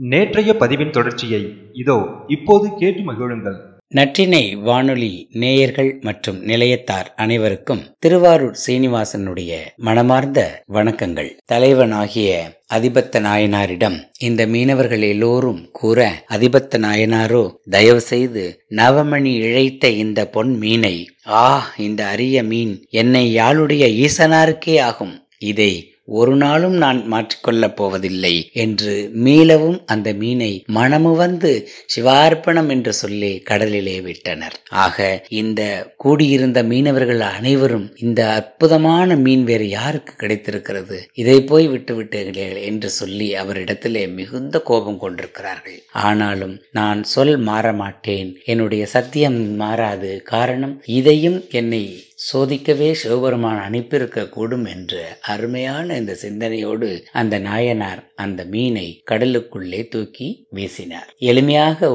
நேற்றைய பதிவின் தொடர்ச்சியை இதோ இப்போது கேட்டு மகிழுங்கள். நற்றினை வானொலி நேயர்கள் மற்றும் நிலையத்தார் அனைவருக்கும் திருவாரூர் சீனிவாசனுடைய மனமார்ந்த வணக்கங்கள். தலைவனாகிய அதிபத்த நாயனாரிடம் இந்த மீனவர்கள் எல்லோரும் கூற அதிபத்த நாயனாரோ தயவு செய்து நவமணி இழைத்த இந்த பொன் மீனை ஆ இந்த அரிய மீன் என்னை யாழுடைய ஈசனாருக்கே ஆகும். இதை ஒரு நாளும் நான் மாற்றிக்கொள்ளப் போவதில்லை என்று மீளவும் அந்த மீனை மனமு வந்து சிவார்ப்பணம் என்று சொல்லி கடலிலே விட்டனர். ஆக இந்த கூடியிருந்த மீனவர்கள் அனைவரும் இந்த அற்புதமான மீன் வேறு யாருக்கு கிடைத்திருக்கிறது? இதை போய் விட்டு விட்டீர்கள் என்று சொல்லி அவரிடத்திலே மிகுந்த கோபம் கொண்டிருக்கிறார்கள். ஆனாலும் நான் சொல் மாற மாட்டேன். என்னுடைய சத்தியம் மாறாது. காரணம் இதையும் என்னை சோதிக்கவே சிவபெருமான் அனுப்பியிருக்கக்கூடும் என்ற என்று அருமையான இந்த சிந்தனையோடு அந்த நாயனார் அந்த மீனை கடலுக்குள்ளே தூக்கி வீசினார். எளிமையாக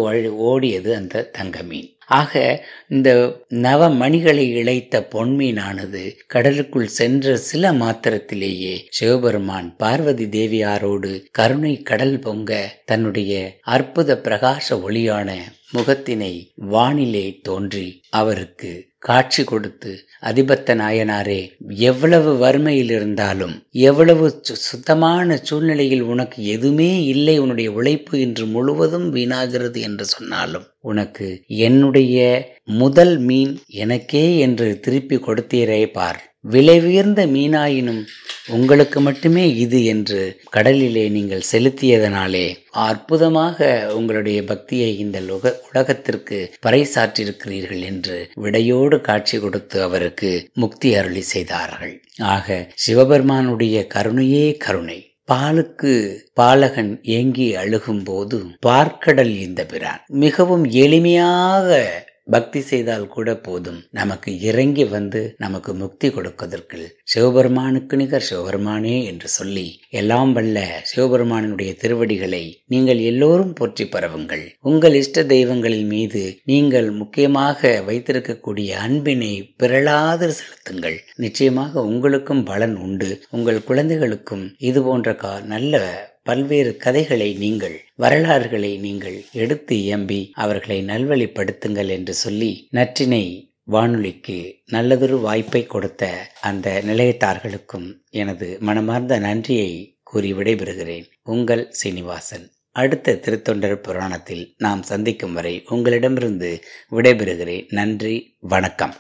ஓடியது அந்த தங்க மீன். ஆக இந்த நவ மணிகளை இழைத்த பொன்மீனானது கடலுக்குள் சென்ற சில மாத்திரத்திலேயே சிவபெருமான் பார்வதி தேவியாரோடு கருணை கடல் பொங்க தன்னுடைய அற்புத பிரகாச ஒளியான முகத்தினை வானிலே தோன்றி அவருக்கு காட்சி கொடுத்து அதிபத்த நாயனாரே எவ்வளவு வறுமையில் இருந்தாலும் எவ்வளவு சுத்தமான சூழ்நிலையில் உனக்கு எதுவுமே இல்லை உன்னுடைய உழைப்பு இன்று முழுவதும் வீணாகிறது என்று சொன்னாலும் உனக்கு என்னுடைய முதல் மீன் எனக்கே என்று திருப்பி கொடுத்தீரே பார். விலை உயர்ந்த மீனாயினும் உங்களுக்கு மட்டுமே இது என்று கடலிலே நீங்கள் செலுத்தியதனாலே அற்புதமாக உங்களுடைய பக்தியை இந்த உலகத்திற்கு பறைசாற்றிருக்கிறீர்கள் என்று விடையோடு காட்சி கொடுத்து அவருக்கு முக்தி அருளி செய்தார்கள். ஆக சிவபெருமானுடைய கருணையே கருணை. பாலுக்கு பாலகன் ஏங்கி அழுகும் போது பார்க்கடல் இந்த பிரான். மிகவும் எளிமையாக பக்தி செய்தால் கூட போதும். நமக்கு இறங்கி வந்து நமக்கு முக்தி கொடுப்பதற்கு சிவபெருமானுக்கு நிகர் சிவபெருமானே என்று சொல்லி எல்லாம் வல்ல சிவபெருமானுடைய திருவடிகளை நீங்கள் எல்லோரும் போற்றி பரவுங்கள். உங்கள் இஷ்ட தெய்வங்களின் மீது நீங்கள் முக்கியமாக வைத்திருக்கக்கூடிய அன்பினை பிறளாது செலுத்துங்கள். நிச்சயமாக உங்களுக்கும் பலன் உண்டு. உங்கள் குழந்தைகளுக்கும் இது போன்ற கா நல்ல பல்வேறு கதைகளை நீங்கள் வரலாறுகளை நீங்கள் எடுத்து இயம்பி அவர்களை நல்வழிப்படுத்துங்கள் என்று சொல்லி நற்றினை வானொலிக்கு நல்லதொரு வாய்ப்பை கொடுத்த அந்த நிலையத்தார்களுக்கும் எனது மனமார்ந்த நன்றியை கூறி விடைபெறுகிறேன். உங்கள் சீனிவாசன். அடுத்த திருத்தொண்டர் புராணத்தில் நாம் சந்திக்கும் வரை உங்களிடமிருந்து விடைபெறுகிறேன். நன்றி வணக்கம்.